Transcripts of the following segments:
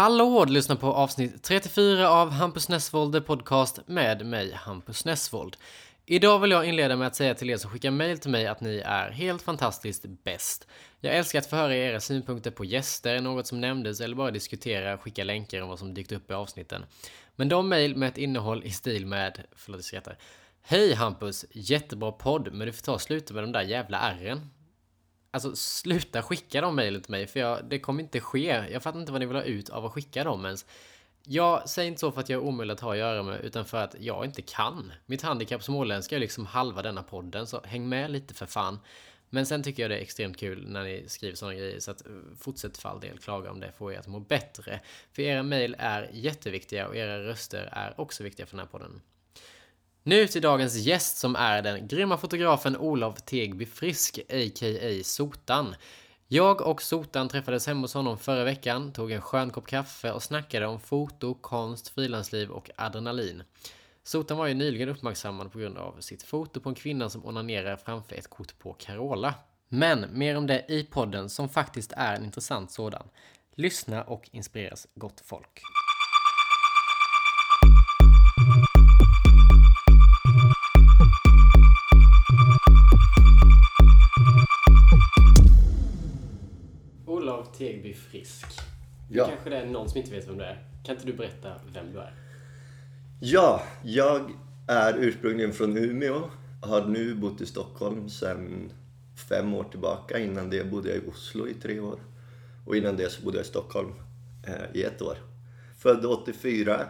Hallå! Du lyssnar på avsnitt 34 av Hampus Nessvold, The Podcast med mig, Hampus Nessvold. Idag vill jag inleda med att säga till er som skickar mail till mig att ni är helt fantastiskt bäst. Jag älskar att få höra era synpunkter på gäster, något som nämndes eller bara diskutera, skicka länkar om vad som dykt upp i avsnitten. Men de mail med ett innehåll i stil med, förlåt jag skrattar. Hej Hampus! Jättebra podd, men du får ta och sluta med de där jävla ärren. Alltså sluta skicka de mejlen till mig för jag, det kommer inte ske. Jag fattar inte vad ni vill ha ut av att skicka dem ens. Jag säger inte så för att jag är omöjlig att ha att göra med utan för att jag inte kan. Mitt handikapp småländska är liksom halva denna podden så häng med lite för fan. Men sen tycker jag det är extremt kul när ni skriver sådana grejer så att eh, fortsätt för all del klaga om det får er att må bättre. För era mejl är jätteviktiga och era röster är också viktiga för den här podden. Nu till dagens gäst som är den grymma fotografen Olof Tegby Frisk, a.k.a. Sotan. Jag och Sotan träffades hemma hos honom förra veckan, tog en skön kopp kaffe och snackade om foto, konst, frilansliv och adrenalin. Sotan var ju nyligen uppmärksammad på grund av sitt foto på en kvinna som onanerar framför ett kort på Carola. Men mer om det i podden som faktiskt är en intressant sådan. Lyssna och inspireras gott folk. Tegby Frisk. Ja. Kanske det är någon som inte vet vem du är. Kan inte du berätta vem du är? Ja, jag är ursprungligen från Umeå. Har nu bott i Stockholm sedan fem år tillbaka. Innan det bodde jag i Oslo i tre år. Och innan det så bodde jag i Stockholm eh, i ett år. Född 84.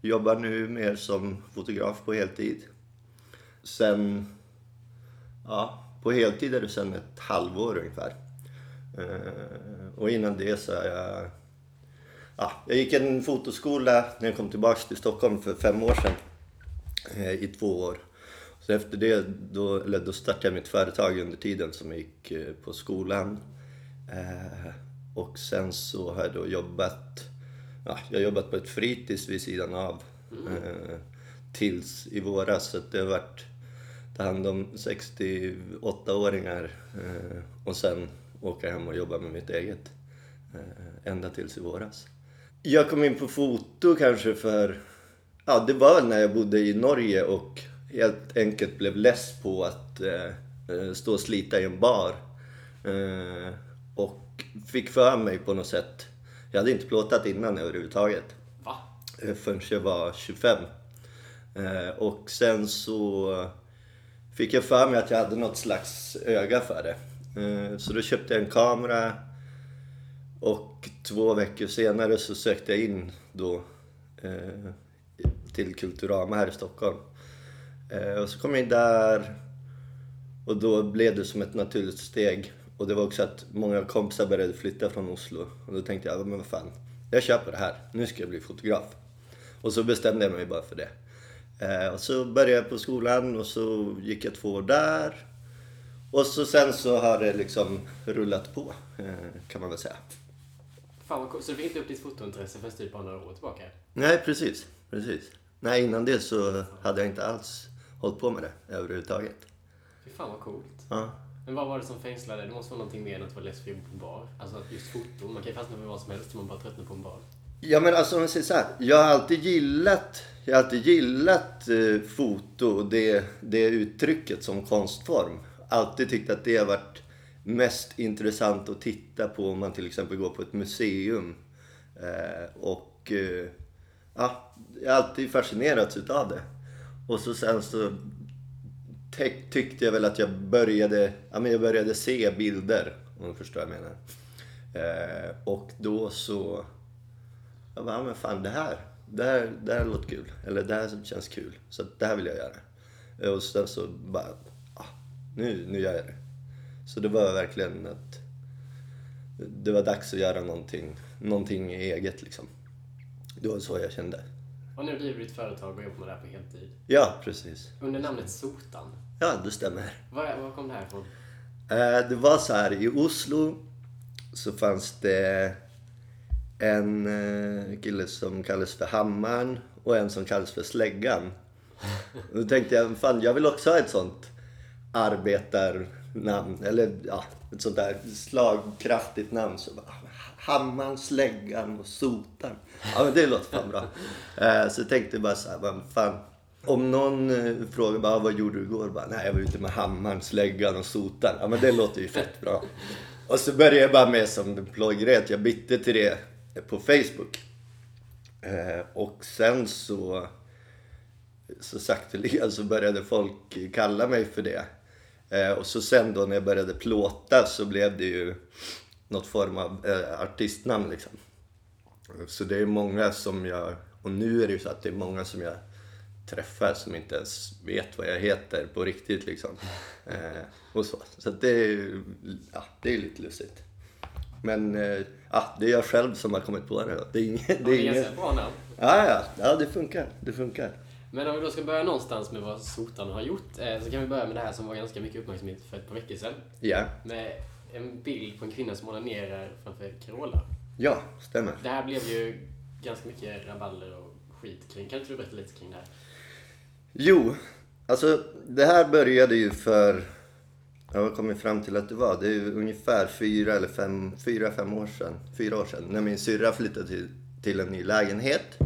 Jobbar nu mer som fotograf på heltid. Sen, ja, på heltid är det sen ett halvår ungefär. Eh, och innan det så jag ja, jag gick en fotoskola när jag kom tillbaka till Stockholm för fem år sedan. Eh, I två år. Så efter det då, eller då startade jag mitt företag under tiden som jag gick eh, på skolan. Eh, och sen så har jag då jobbat, ja, jag har jobbat på ett fritids vid sidan av. Eh, tills i våras. Så det har varit ta hand om 68-åringar eh, och sen åka hem och jobba med mitt eget. Eh, ända tills i våras. Jag kom in på foto kanske för... Ja, det var när jag bodde i Norge och helt enkelt blev less på att eh, stå och slita i en bar. Eh, och fick för mig på något sätt... Jag hade inte plåtat innan överhuvudtaget. Va? Eh, förrän jag var 25. Eh, och sen så fick jag för mig att jag hade något slags öga för det. Eh, så då köpte jag en kamera och två veckor senare så sökte jag in då eh, till Kulturama här i Stockholm. Eh, och så kom jag in där och då blev det som ett naturligt steg. Och det var också att många kompisar började flytta från Oslo. Och då tänkte jag, men vad fan, jag köper det här. Nu ska jag bli fotograf. Och så bestämde jag mig bara för det. Och så började jag på skolan och så gick jag två år där. Och så sen så har det liksom rullat på, eh, kan man väl säga. Fan vad coolt. Så du fick inte upp ditt fotointresse förrän typ bara några år tillbaka? Nej, precis. precis. Nej, innan det så hade jag inte alls hållit på med det överhuvudtaget. Fy fan vad coolt. Ja. Men vad var det som fängslade? Det måste vara någonting mer än att vara less på en bar. Alltså just foto. Man kan ju fastna för vad som helst om man bara tröttnar på en bar. Ja men alltså om jag säger så här. Jag har alltid gillat, jag har alltid gillat eh, foto och det, det uttrycket som konstform. Alltid tyckt att det har varit mest intressant att titta på om man till exempel går på ett museum. Eh, och eh, ja, jag har alltid fascinerats utav det. Och så sen så tyckte jag väl att jag började, ja, men jag började se bilder, om du förstår vad jag menar. Eh, och då så jag bara, ja, men fan det här, det här, det här låter kul. Eller det här känns kul. Så det här vill jag göra. Eh, och sen så bara, nu, nu gör jag det. Så det var verkligen att det var dags att göra någonting, någonting eget liksom. Det var så jag kände. Och nu driver du ditt företag och jobbar med det här på heltid. Ja, precis. Under namnet Sotan. Ja, det stämmer. Var, var kom det här ifrån? Eh, Det var så här, i Oslo så fanns det en eh, kille som kallades för Hammaren och en som kallades för Släggan. Och då tänkte jag, fan jag vill också ha ett sånt arbetarnamn. Eller ja, ett sånt där slagkraftigt namn. Så bara, Hammaren, Släggan och Sotan. Ja men det låter fan bra. Eh, så jag tänkte bara så här, vad fan. Om någon eh, frågar bara, ah, vad gjorde du igår? Bara, Nej, jag var ute med hammaren, släggan och sotan. Ja men det låter ju fett bra. Och så började jag bara med som en plojgrej att jag bytte till det på Facebook. Eh, och sen så, så sakteliga så började folk kalla mig för det. Eh, och så sen då när jag började plåta så blev det ju något form av eh, artistnamn liksom. Så det är många som jag, och nu är det ju så att det är många som jag träffar som inte ens vet vad jag heter på riktigt liksom. Eh, och så. Så det är ja, det är lite lustigt. Men eh, ja, det är jag själv som har kommit på det. Då. Det är inget... Det är inget... bra namn. Ja, ja, ja, det funkar. Det funkar. Men om vi då ska börja någonstans med vad sotarna har gjort eh, så kan vi börja med det här som var ganska mycket uppmärksamhet för ett par veckor sedan. Ja. Med en bild på en kvinna som onanerar framför Carola. Ja, stämmer. Det här blev ju ganska mycket rabalder och skit kring. Kan inte du berätta lite kring det här? Jo, alltså det här började ju för, jag har kommit fram till att det var, det är ju ungefär fyra eller fem, fyra, fem år sedan, fyra år sedan, när min syrra flyttade till, till en ny lägenhet.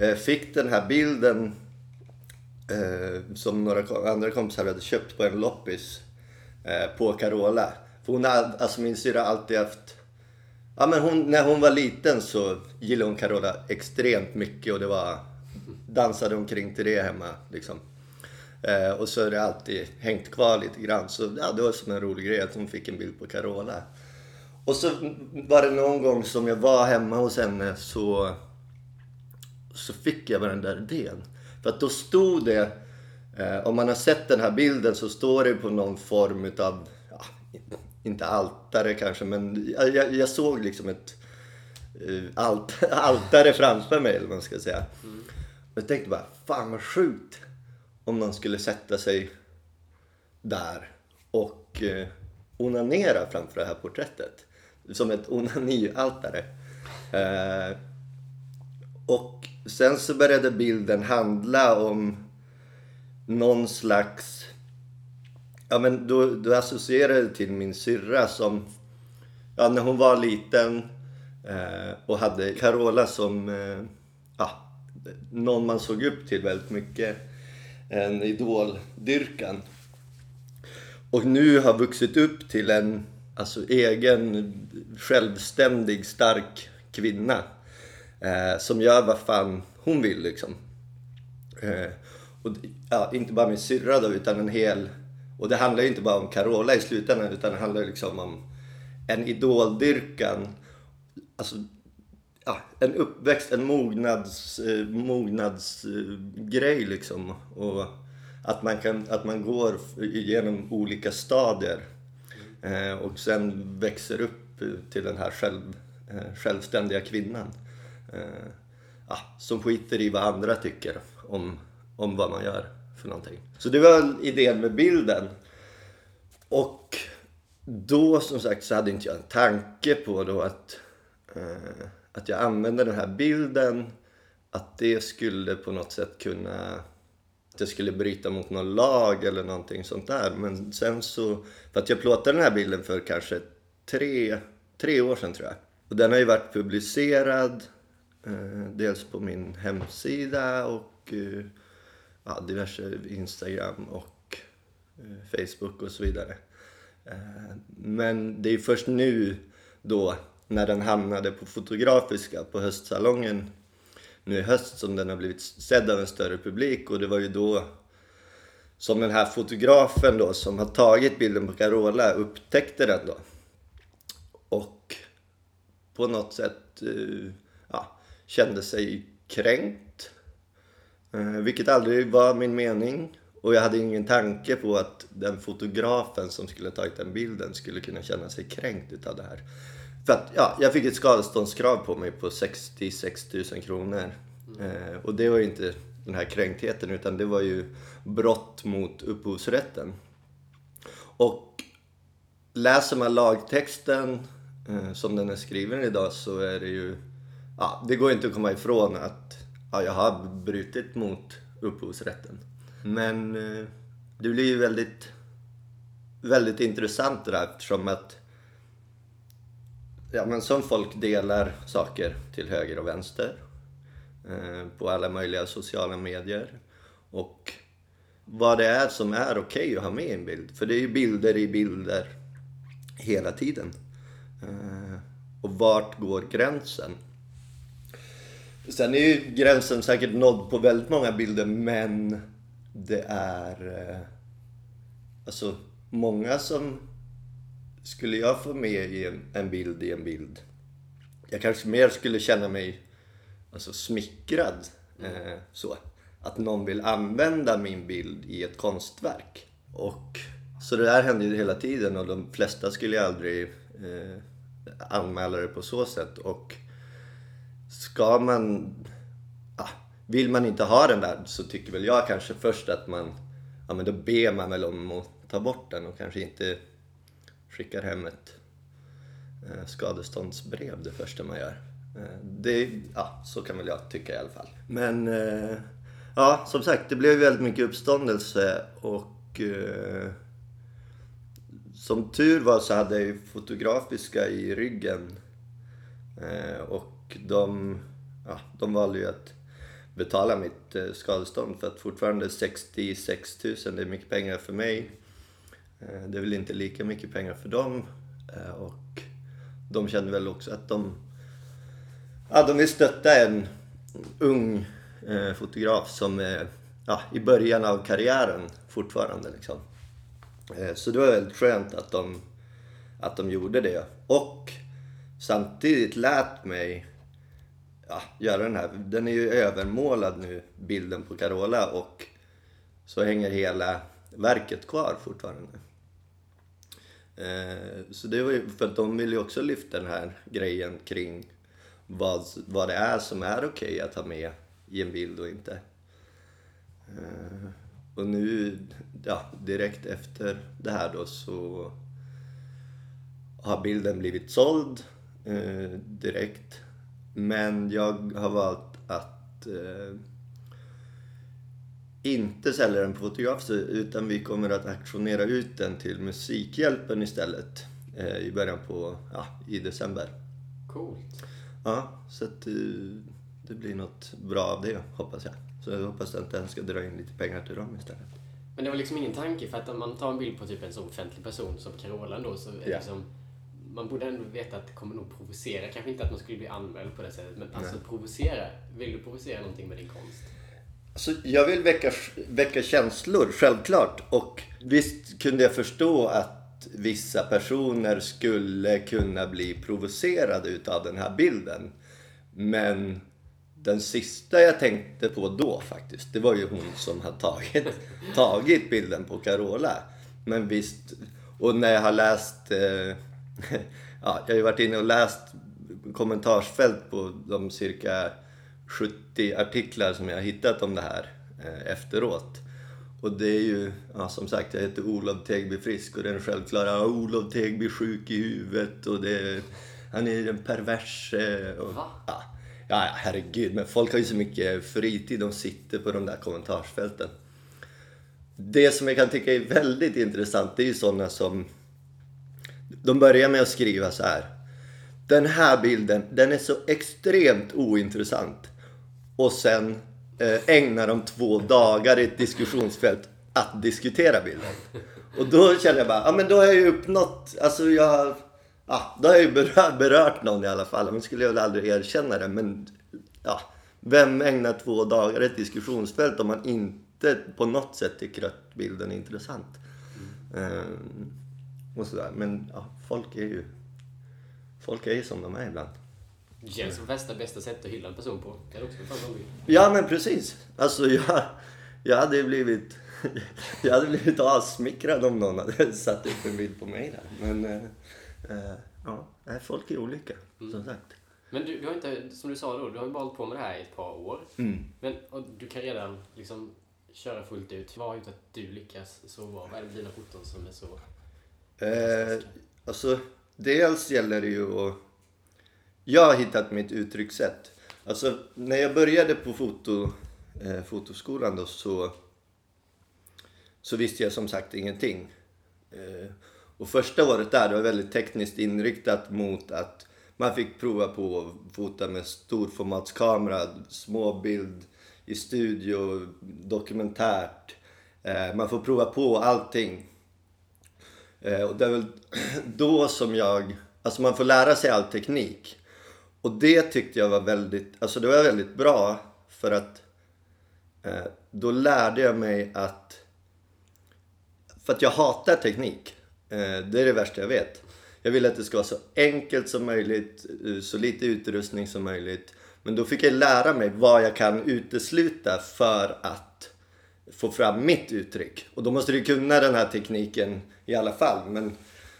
Eh, fick den här bilden eh, som några andra kompisar hade köpt på en loppis eh, på Carola. För hon har, alltså min syrra har alltid haft Ja men hon, när hon var liten så gillade hon Carola extremt mycket och det var dansade omkring till det hemma liksom. Eh, och så har det alltid hängt kvar lite grann. Så ja, det var som en rolig grej att hon fick en bild på Carola. Och så var det någon gång som jag var hemma hos henne så, så fick jag bara den där idén. För att då stod det, eh, om man har sett den här bilden så står det på någon form utav, ja, inte altare kanske, men jag, jag såg liksom ett uh, alt, altare framför mig eller vad man ska säga. Mm. Och jag tänkte bara, fan vad sjukt om man skulle sätta sig där och eh, onanera framför det här porträttet. Som ett onanialtare. Eh, och sen så började bilden handla om någon slags... Ja men då, då associerade till min syrra som... Ja, när hon var liten eh, och hade Carola som... Eh, ja, någon man såg upp till väldigt mycket. En idoldyrkan. Och nu har vuxit upp till en alltså, egen självständig stark kvinna. Eh, som gör vad fan hon vill liksom. Eh, och, ja, inte bara min syrra då utan en hel... Och det handlar ju inte bara om Carola i slutändan utan det handlar liksom om en idoldyrkan. Alltså ja, en uppväxt, en mognads, eh, mognadsgrej liksom. Och att man, kan, att man går igenom olika stadier eh, och sen växer upp till den här själv, eh, självständiga kvinnan. Eh, ja, som skiter i vad andra tycker om, om vad man gör för någonting. Så det var idén med bilden. Och då som sagt så hade inte jag en tanke på då att eh, att jag använde den här bilden, att det skulle på något sätt kunna att det skulle bryta mot någon lag eller någonting sånt där. Men sen så, för att jag plåtade den här bilden för kanske tre, tre år sedan tror jag. Och den har ju varit publicerad, Eh, dels på min hemsida och eh, ja, diverse Instagram och eh, Facebook och så vidare. Men det är först nu då när den hamnade på Fotografiska på höstsalongen nu i höst som den har blivit sedd av en större publik och det var ju då som den här fotografen då som har tagit bilden på Carola upptäckte den då. Och på något sätt uh, kände sig kränkt. Eh, vilket aldrig var min mening. Och jag hade ingen tanke på att den fotografen som skulle ha tagit den bilden skulle kunna känna sig kränkt utav det här. För att, ja, jag fick ett skadeståndskrav på mig på 66 000 kronor. Mm. Eh, och det var ju inte den här kränktheten utan det var ju brott mot upphovsrätten. Och läser man lagtexten eh, som den är skriven idag så är det ju... Ja, det går inte att komma ifrån att ja, jag har brutit mot upphovsrätten. Men eh, det blir ju väldigt väldigt intressant det där eftersom att ja, men som folk delar saker till höger och vänster eh, på alla möjliga sociala medier. Och vad det är som är okej okay att ha med i en bild. För det är ju bilder i bilder hela tiden. Eh, och vart går gränsen? Sen är ju gränsen säkert nådd på väldigt många bilder men det är eh, alltså många som skulle jag få med i en, en bild i en bild. Jag kanske mer skulle känna mig alltså, smickrad. Eh, så. Att någon vill använda min bild i ett konstverk. Och, så det där händer ju hela tiden och de flesta skulle ju aldrig eh, anmäla det på så sätt. Och ska man... Ja, vill man inte ha den där så tycker väl jag kanske först att man... Ja men då ber man väl om att ta bort den och kanske inte skickar hem ett eh, skadeståndsbrev det första man gör. Eh, det, ja, så kan väl jag tycka i alla fall. Men eh, ja, som sagt, det blev väldigt mycket uppståndelse och som tur var så hade jag ju Fotografiska i ryggen. och de, ja, de valde ju att betala mitt eh, skadestånd för att fortfarande 66 000, det är mycket pengar för mig. Eh, det är väl inte lika mycket pengar för dem eh, och de kände väl också att de, ja, de vill stötta en ung fotograf som är ja, i början av karriären fortfarande. Liksom. Så det var väldigt skönt att de, att de gjorde det. Och samtidigt lät mig ja, göra den här. Den är ju övermålad nu, bilden på Carola och så hänger hela verket kvar fortfarande. Eh, så det var ju för att de vill ju också lyfta den här grejen kring vad, vad det är som är okej okay att ha med i en bild och inte. Eh, och nu, ja, direkt efter det här då så har bilden blivit såld eh, direkt. Men jag har valt att inte sälja den på Fotografiska utan vi kommer att aktionera ut den till Musikhjälpen istället eh, i början på, ja, i december. Coolt. Ja, så att eh, det blir något bra av det hoppas jag. Så jag hoppas att den ska dra in lite pengar till dem istället. Men det var liksom ingen tanke för att om man tar en bild på typ en så offentlig person som Carola då så är ja. liksom man borde ändå veta att det kommer nog provocera. Kanske inte att man skulle bli anmäld på det sättet, men alltså Nej. provocera. Vill du provocera någonting med din konst? Alltså, jag vill väcka, väcka känslor, självklart. Och visst kunde jag förstå att vissa personer skulle kunna bli provocerade utav den här bilden. Men den sista jag tänkte på då faktiskt, det var ju hon som hade tagit, tagit bilden på Carola. Men visst, och när jag har läst, eh, ja, jag har ju varit inne och läst kommentarsfält på de cirka 70 artiklar som jag har hittat om det här eh, efteråt. Och det är ju, ja, som sagt, jag heter Olof Tegby Frisk och den självklara Olof Tegby sjuk i huvudet och det, han är en pervers. Och, ja, ja, herregud, men folk har ju så mycket fritid, de sitter på de där kommentarsfälten. Det som jag kan tycka är väldigt intressant, det är ju sådana som... De börjar med att skriva så här. Den här bilden, den är så extremt ointressant och sen eh, ägnar de två dagar i ett diskussionsfält att diskutera bilden. Och då känner jag bara, ja men då har jag ju uppnått, alltså jag, ja, då har jag ju berört, berört någon i alla fall. Men skulle jag väl aldrig erkänna det. Men ja, vem ägnar två dagar i ett diskussionsfält om man inte på något sätt tycker att bilden är intressant? Mm. Um, och sådär. Men ja, folk är ju folk är ju som de är ibland. Det känns som bästa, bästa sätt att hylla en person på. Kan också Ja, men precis. Alltså, jag, jag hade blivit... Jag hade blivit assmickrad om någon hade satt upp en bild på mig där. Men, äh, äh, ja, folk är olika, mm. som sagt. Men du, du har inte, som du sa då, du har ju bara hållit på med det här i ett par år. Mm. Men och du kan redan liksom köra fullt ut. Vad har gjort att du lyckas så bra? Vad är det dina foton som är så... Eh, alltså, dels gäller det ju att jag har hittat mitt uttryckssätt. Alltså, när jag började på foto, eh, fotoskolan då så, så visste jag som sagt ingenting. Eh, och första året där det var väldigt tekniskt inriktat mot att man fick prova på att fota med storformatskamera, småbild i studio, dokumentärt. Eh, man får prova på allting. Eh, och det är väl då som jag, alltså man får lära sig all teknik. Och det tyckte jag var väldigt, alltså det var väldigt bra för att eh, då lärde jag mig att, för att jag hatar teknik. Eh, det är det värsta jag vet. Jag vill att det ska vara så enkelt som möjligt, eh, så lite utrustning som möjligt. Men då fick jag lära mig vad jag kan utesluta för att få fram mitt uttryck. Och då måste du kunna den här tekniken i alla fall. Men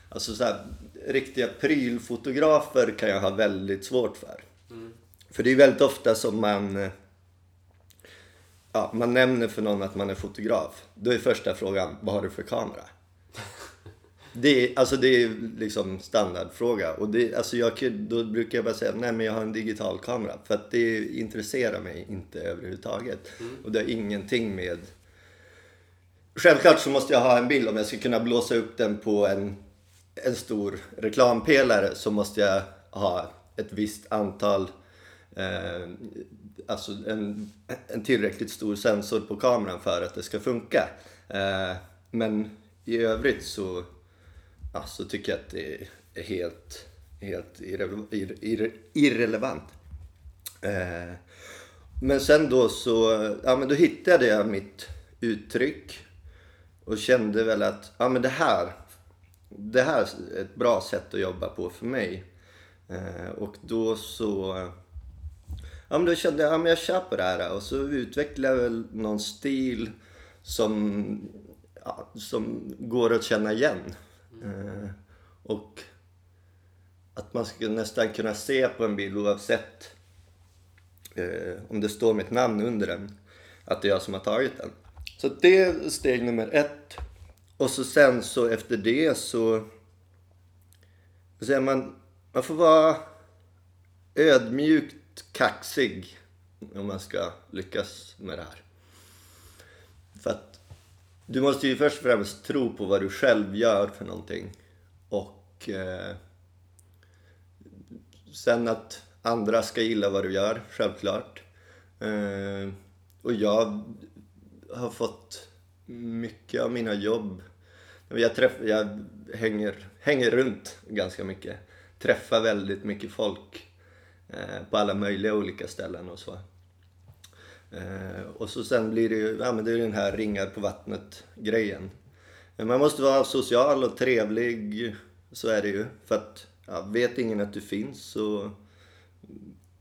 alltså så här, riktiga prylfotografer kan jag ha väldigt svårt för. Mm. För det är väldigt ofta som man eh, ja, man nämner för någon att man är fotograf. Då är första frågan, vad har du för kamera? Det är, alltså det är liksom standardfråga. Och det, alltså jag, då brukar jag bara säga nej men jag har en digital kamera. För att det intresserar mig inte överhuvudtaget. Mm. Och det har ingenting med... Självklart så måste jag ha en bild om jag ska kunna blåsa upp den på en, en stor reklampelare så måste jag ha ett visst antal eh, alltså en, en tillräckligt stor sensor på kameran för att det ska funka. Eh, men i övrigt så ja, så tycker jag att det är helt, helt irre, irre, irrelevant. Eh, men sen då så, ja men då hittade jag mitt uttryck och kände väl att, ja men det här, det här är ett bra sätt att jobba på för mig. Eh, och då så, ja men då kände jag, ja men jag kör på det här och så utvecklade jag väl någon stil som, ja, som går att känna igen. Eh, och att man skulle nästan kunna se på en bild oavsett eh, om det står mitt namn under den, att det är jag som har tagit den. Så det är steg nummer ett. Och så sen så efter det så, så säger man, man får vara ödmjukt kaxig om man ska lyckas med det här. För att du måste ju först och främst tro på vad du själv gör för någonting. Och eh, sen att andra ska gilla vad du gör, självklart. Eh, och jag har fått mycket av mina jobb. Jag, träff, jag hänger, hänger runt ganska mycket. Träffar väldigt mycket folk eh, på alla möjliga olika ställen och så. Eh, och så sen blir det ju, ja men det är den här ringar på vattnet grejen. Man måste vara social och trevlig, så är det ju. För att ja, vet ingen att du finns så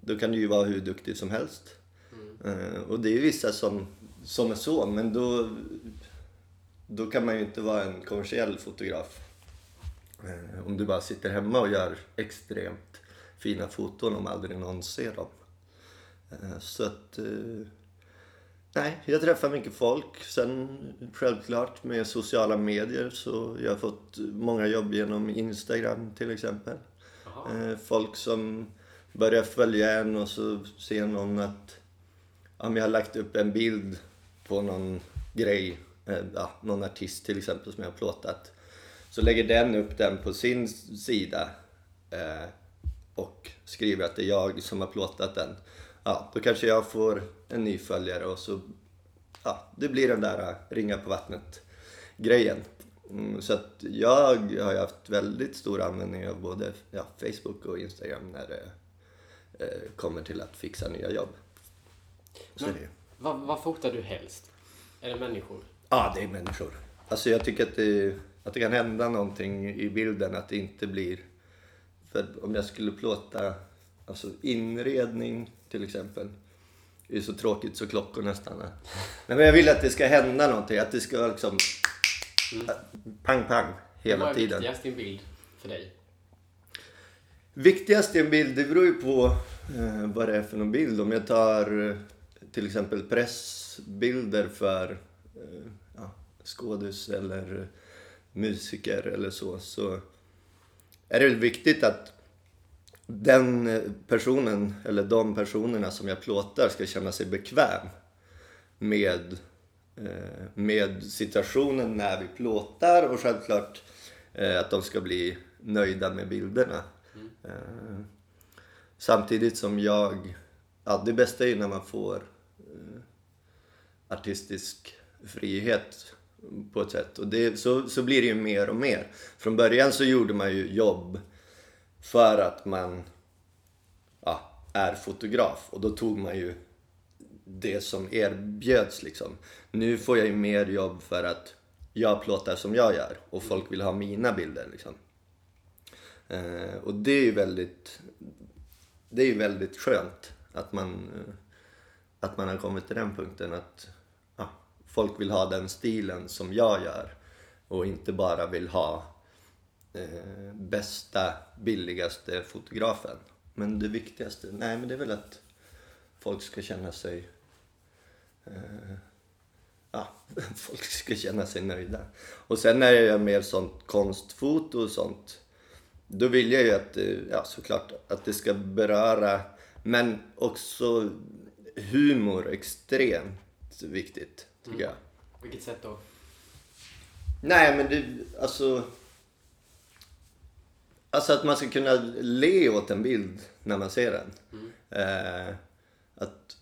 då kan du ju vara hur duktig som helst. Mm. Eh, och det är ju vissa som, som är så, men då, då kan man ju inte vara en kommersiell fotograf. Eh, om du bara sitter hemma och gör extremt fina foton om aldrig någon ser dem. Eh, så att eh, Nej, jag träffar mycket folk. Sen självklart med sociala medier så jag har fått många jobb genom Instagram till exempel. Aha. Folk som börjar följa en och så ser någon att om jag har lagt upp en bild på någon grej, eh, ja, någon artist till exempel som jag har plåtat. Så lägger den upp den på sin sida eh, och skriver att det är jag som har plåtat den ja, då kanske jag får en ny följare och så, ja, det blir den där ringa på vattnet grejen. Mm, så att jag har ju haft väldigt stor användning av både ja, Facebook och Instagram när det eh, kommer till att fixa nya jobb. Men, vad, vad fotar du helst? Är det människor? Ja, det är människor. Alltså jag tycker att det, att det kan hända någonting i bilden, att det inte blir... För om jag skulle plåta alltså inredning till exempel. Det är så tråkigt så klockor nästan. Nej, men jag vill att det ska hända någonting. Att det ska liksom... Mm. Pang, pang hela tiden. Vad är viktigast i en bild för dig? Viktigast i en bild, det beror ju på eh, vad det är för någon bild. Om jag tar eh, till exempel pressbilder för eh, ja, skådis eller musiker eller så, så är det viktigt att den personen, eller de personerna som jag plåtar ska känna sig bekväm med eh, med situationen när vi plåtar och självklart eh, att de ska bli nöjda med bilderna. Eh, samtidigt som jag, ja det bästa är ju när man får artistisk frihet på ett sätt. Och det, så, så blir det ju mer och mer. Från början så gjorde man ju jobb för att man ja, är fotograf och då tog man ju det som erbjöds liksom. Nu får jag ju mer jobb för att jag plåtar som jag gör och folk vill ha mina bilder liksom. Eh, och det är ju väldigt, det är ju väldigt skönt att man, eh, att man har kommit till den punkten att folk vill ha den stilen som jag gör och inte bara vill ha eh, bästa, billigaste fotografen. Men det viktigaste, nej men det är väl att folk ska känna sig eh, ja, folk ska känna sig nöjda. Och sen när jag gör mer sånt konstfoto och sånt då vill jag ju att, eh, ja såklart, att det ska beröra men också humor extremt viktigt tycker jag. Vilket sätt då? Nej men det, alltså Alltså att man ska kunna le åt en bild när man ser den. Eh, att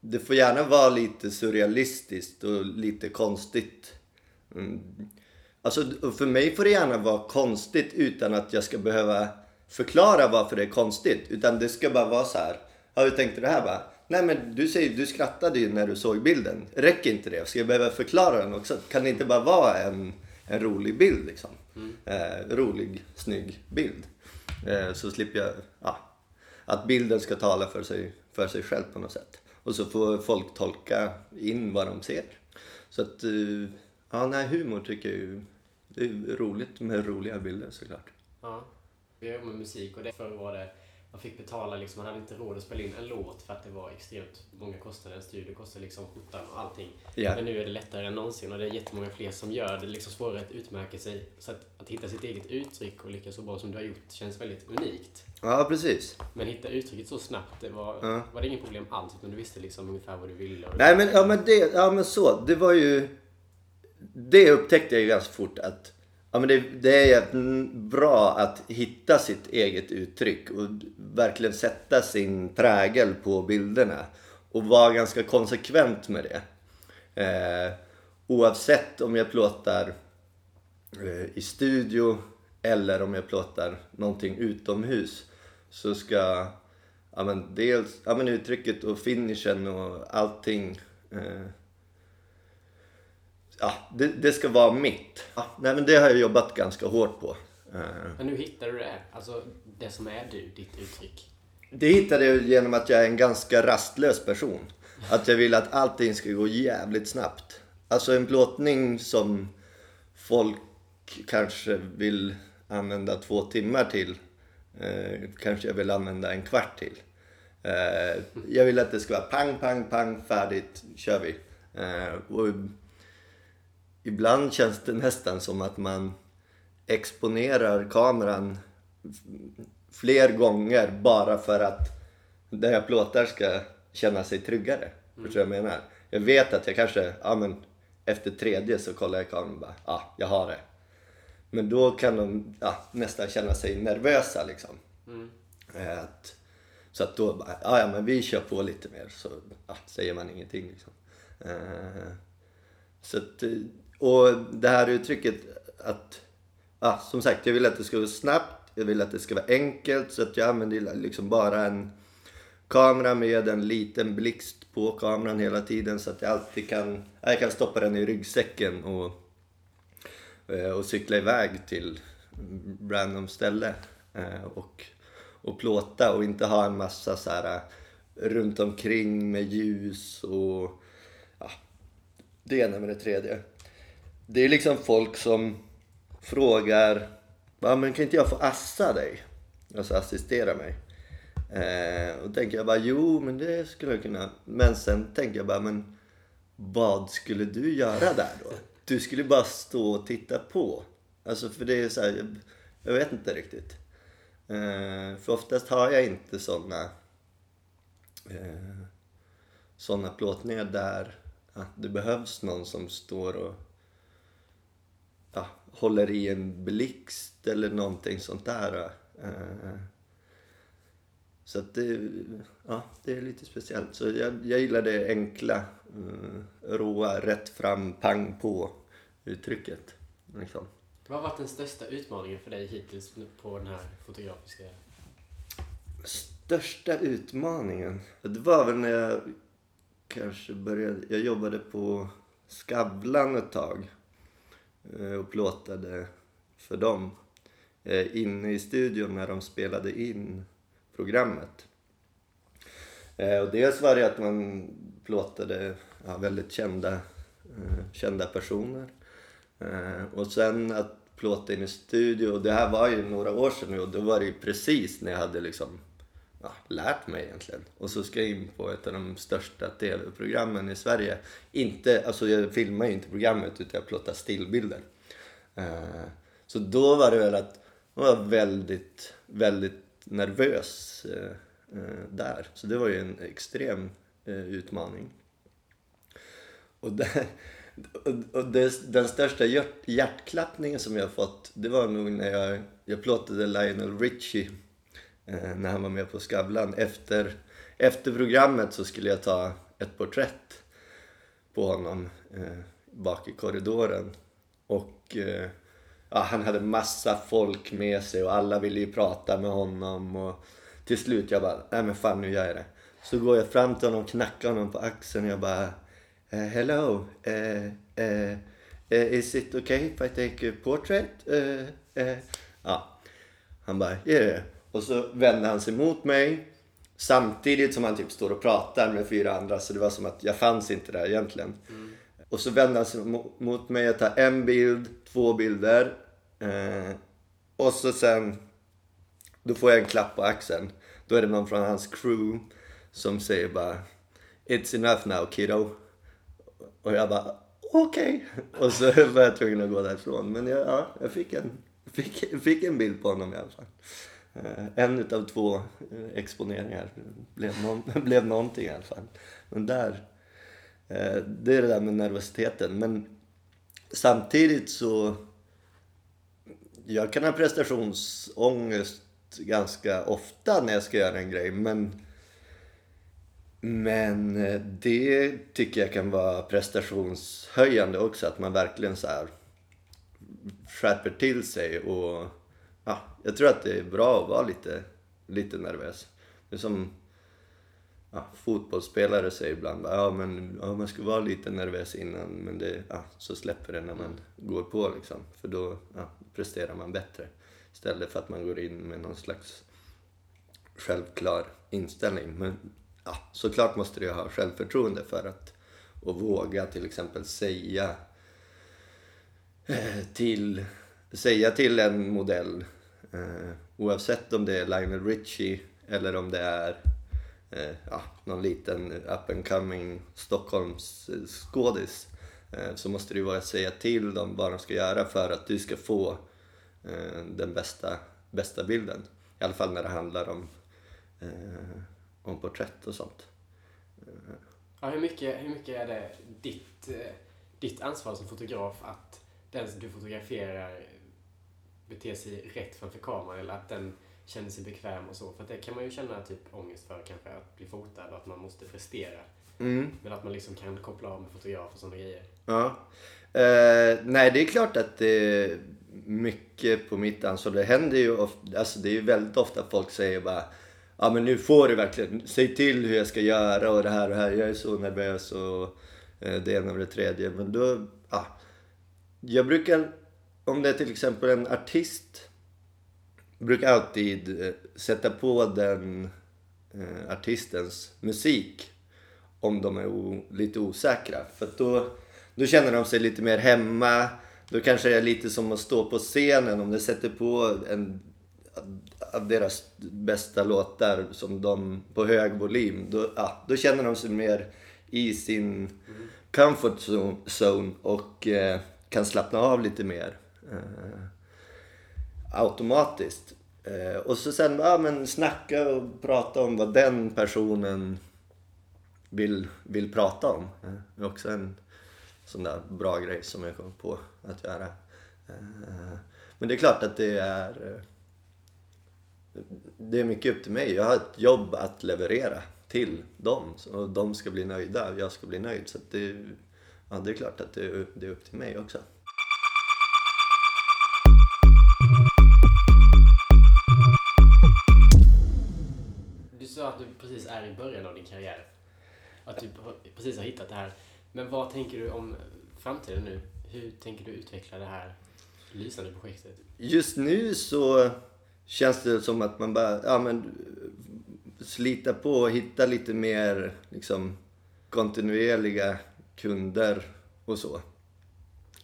det får gärna vara lite surrealistiskt och lite konstigt. Mm. Alltså för mig får det gärna vara konstigt utan att jag ska behöva förklara varför det är konstigt. Utan det ska bara vara så här. Ja, hur tänkte du här? Bara, Nej men du säger, du skrattade ju när du såg bilden. Räcker inte det? Ska jag behöva förklara den också? Kan det inte bara vara en, en rolig bild liksom? Eh, rolig, snygg bild. Eh, så slipper jag, ja, att bilden ska tala för sig, för sig själv på något sätt. Och så får folk tolka in vad de ser. Så att, eh, ja nej humor tycker jag ju, det är roligt med roliga bilder såklart. Ja. Vi jobbar med musik och det förr var det man fick betala liksom, man hade inte råd att spela in en låt för att det var extremt många kostnader. En studio kostade liksom skjortan och allting. Ja. Men nu är det lättare än någonsin och det är jättemånga fler som gör det. Det är liksom svårare att utmärka sig. Så att, att hitta sitt eget uttryck och lyckas så bra som du har gjort känns väldigt unikt. Ja precis. Men hitta uttrycket så snabbt, det var, Ja. var det inget problem alls. Utan du visste liksom ungefär vad du ville. Nej men, ja, men, det, ja, men så, det var ju... Det upptäckte jag ju ganska fort att ja, men det, det är bra att hitta sitt eget uttryck och verkligen sätta sin prägel på bilderna. Och vara ganska konsekvent med det. Eh, oavsett om jag plåtar eh, i studio eller om jag plåtar någonting utomhus så ska ja, men dels ja, men uttrycket och finishen och allting eh, ja, det, det ska vara mitt. Ja, nej, men det har jag jobbat ganska hårt på. Eh, Men hur hittar du det? Alltså det som är du, ditt uttryck. Det hittade jag genom att jag är en ganska rastlös person. Att jag vill att allting ska gå jävligt snabbt. Alltså en plåtning som folk kanske vill använda två timmar till. Eh, kanske jag vill använda en kvart till. Eh, jag vill att det ska vara pang, pang, pang, färdigt, kör vi. Eh, ibland känns det nästan som att man exponerar kameran fler gånger bara för att det jag plåtar ska känna sig tryggare. Förstår du vad jag menar? Jag vet att jag kanske, ja men efter tredje så kollar jag kameran och bara, ja jag har det. Men då kan de ja, nästan känna sig nervösa liksom. Eh, Att, så att då bara, ja, ja men vi kör på lite mer så ja, säger man ingenting liksom. Eh, så att, eh, och det här uttrycket att, Ah, som sagt jag vill att det ska gå snabbt, jag vill att det ska vara enkelt så att jag använder liksom bara en kamera med en liten blixt på kameran hela tiden så att jag alltid kan, jag kan stoppa den i ryggsäcken och, eh, och cykla iväg till random ställe eh, och, och plåta och inte ha en massa så här eh, runt omkring med ljus och ja, det ena med det tredje. Det är liksom folk som frågar, ja men kan inte jag få assa dig? Alltså assistera mig. Eh, och tänker jag bara, jo men det skulle jag kunna. Men sen tänker jag bara, men vad skulle du göra där då? Du skulle bara stå och titta på. Alltså för det är så här, jag, jag vet inte riktigt. Eh, för oftast har jag inte sådana eh, såna plåtningar där att det behövs någon som står och ja, håller i en blixt eller någonting sånt där. Eh, så att det, ja, det är lite speciellt. Så jag, jag gillar det enkla, eh, råa, rätt fram, pang på uttrycket. Liksom. Vad har varit den största utmaningen för dig hittills på den här fotografiska... Största utmaningen? Det var väl när jag kanske började... Jag jobbade på Skavlan ett tag eh, Eh, och plåtade för dem eh, inne i studion när de spelade in programmet. Eh, och dels var det att man plåtade ja, väldigt kända, eh, kända personer. Eh, och sen att plåta in i studio. Och det här var ju några år sedan nu och då var det ju precis när jag hade liksom ja, lärt mig egentligen. Och så ska jag in på ett av de största tv-programmen i Sverige. Inte, alltså jag filmar ju inte programmet utan jag plåtar stillbilder. Uh, så då var det väl att jag var väldigt, väldigt nervös uh, uh, där. Så det var ju en extrem utmaning. Och där, och det, den största hjärt, hjärtklappningen som jag fått, det var nog när jag, jag plåtade Lionel Richie Eh, när han var med på Skavlan. Efter, efter programmet så skulle jag ta ett porträtt på honom eh, bak i korridoren. Och eh, ja, han hade massa folk med sig och alla ville ju prata med honom. Och till slut jag bara, nej men fan nu gör jag det. Så går jag fram till honom, knackar honom på axeln och jag bara eh, hello, eh, is it okay if I take a portrait? ja. Han bara, yeah. Och så vände han sig mot mig samtidigt som han typ står och pratar med fyra andra så det var som att jag fanns inte där egentligen. Mm. Och så vände han sig mot mig, jag tar en bild, två bilder och så sen då får jag en klapp på axeln. Då är det någon från hans crew som säger bara It's enough now kiddo. Och jag bara okej. Okay. Och så var jag tvungen att gå därifrån. Men jag, ja, jag fick en, fick, fick en bild på honom i alla fall. Eh, en utav två eh, exponeringar blev, någon, blev någonting i alla fall. Men där, eh, det är det där med nervositeten. Men samtidigt så, jag kan ha prestationsångest ganska ofta när jag ska göra en grej. Men men det tycker jag kan vara prestationshöjande också, att man verkligen så här skärper till sig och jag tror att det är bra att vara lite, lite nervös. Det är som ja, fotbollsspelare säger ibland, ja men ja, man ska vara lite nervös innan men det, ja, så släpper det när man går på liksom. För då ja, presterar man bättre. Istället för att man går in med någon slags självklar inställning. Men ja, såklart måste du ha självförtroende för att och våga till exempel säga eh, till, säga till en modell eh, oavsett om det är Lionel Richie eller om det är eh, ja, någon liten up and coming Stockholms skådis eh, så måste du bara säga till dem vad de ska göra för att du ska få eh, den bästa, bästa bilden. I alla fall när det handlar om eh, om porträtt och sånt. Ja, hur, mycket, hur mycket är det ditt, eh, ditt ansvar som fotograf att den som du fotograferar beter sig rätt framför kameran eller att den känner sig bekväm och så? För det kan man ju känna typ ångest för kanske, att bli fotad och att man måste prestera. Mm. Men att man liksom kan koppla av med fotograf och sådana grejer. Ja. Uh, nej, det är klart att det är mycket på mitt ansvar. Det händer ju ofta, alltså det är ju väldigt ofta folk säger bara ja men nu får du verkligen, säg till hur jag ska göra och det här och det här, jag är så nervös och eh, det ena och det tredje. Men då, ja. Jag brukar, om det är till exempel en artist, brukar alltid eh, sätta på den eh, artistens musik om de är o, lite osäkra. För då, då känner de sig lite mer hemma. Då kanske det är lite som att stå på scenen om du sätter på en av deras bästa låtar som de på hög volym, då, ja, då känner de sig mer i sin comfort zone och eh, kan slappna av lite mer Eh, automatiskt. Eh, och så sen ja, men snacka och prata om vad den personen vill, vill prata om. Eh, Det är också en sån där bra grej som jag kom på att göra. Eh, Men det är klart att det är eh, det är mycket upp till mig. Jag har ett jobb att leverera till dem och de ska bli nöjda och jag ska bli nöjd. Så att det, ja, det är klart att det, det är upp till mig också. Sa att du precis är i början av din karriär. Att du precis har hittat det här. Men vad tänker du om framtiden nu? Hur tänker du utveckla det här lysande projektet? Just nu så känns det som att man bara ja, men, slita på och hitta lite mer liksom, kontinuerliga kunder och så.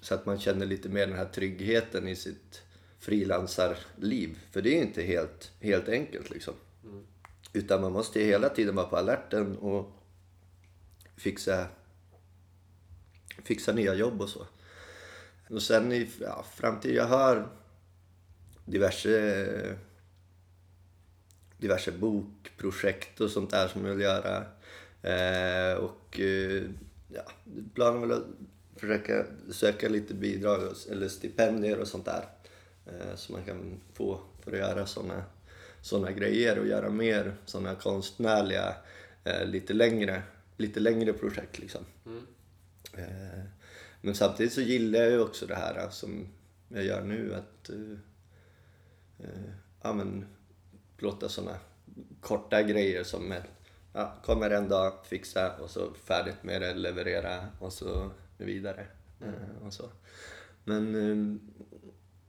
Så att man känner lite mer den här tryggheten i sitt frilansarliv. För det är inte helt, helt enkelt liksom. Utan man måste ju hela tiden vara på alerten och fixa, fixa nya jobb och så. Och sen i ja, framtiden, jag har diverse, diverse bokprojekt och sånt där som jag vill göra. Eh, och eh, ja, planen är väl att försöka söka lite bidrag eller stipendier och sånt där. Eh, så man kan få för att göra sådana såna grejer och göra mer såna konstnärliga, eh, lite, längre, lite längre projekt liksom. Eh, Men samtidigt så gillar jag ju också det här eh, som jag gör nu att eh, eh, ja, men, plåta såna korta grejer som ett, ja, kommer en dag, fixa och så färdigt med det, leverera och så vidare. Eh, och så. Men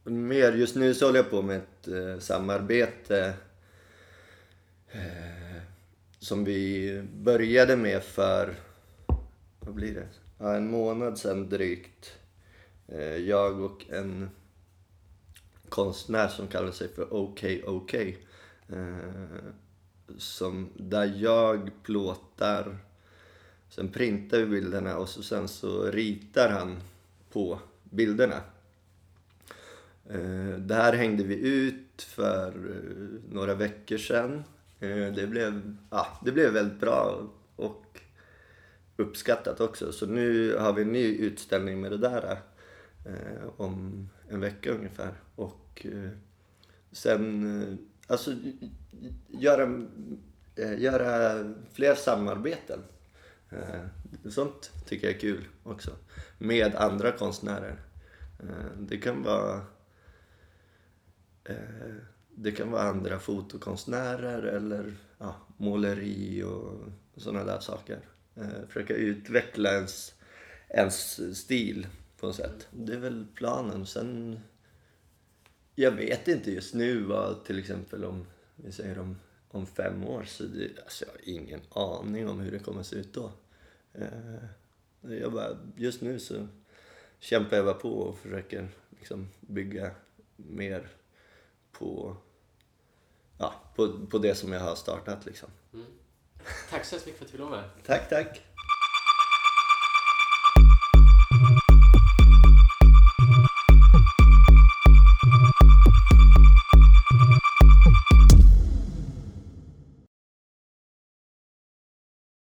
mer just nu så håller jag på med ett eh, samarbete eh, som vi började med för, vad blir det? Ja, en månad sedan drygt. Eh, jag och en konstnär som kallar sig för OK OK. Eh, som, där jag plåtar, sen printar vi bilderna och så, sen så ritar han på bilderna. Eh, det här hängde vi ut för eh, några veckor sedan. Eh, det, blev, ah, det blev väldigt bra och uppskattat också. Så nu har vi en ny utställning med det där eh, om en vecka ungefär. Och eh, sen, eh, alltså göra, eh, göra fler samarbeten. Eh, sånt tycker jag är kul också. Med andra konstnärer. Eh, det kan vara eh, det kan vara andra fotokonstnärer eller ja, måleri och sådana där saker. Eh, försöka utveckla ens, ens stil på något sätt. Det är väl planen. Sen... Jag vet inte just nu vad till exempel om, vi säger om, om fem år, så det, alltså jag har ingen aning om hur det kommer att se ut då. Eh, jag bara, just nu så kämpar jag bara på och försöker liksom bygga mer på, ja, på, på det som jag har startat liksom. Tack så hemskt mycket för att du ville vara med. Tack, tack!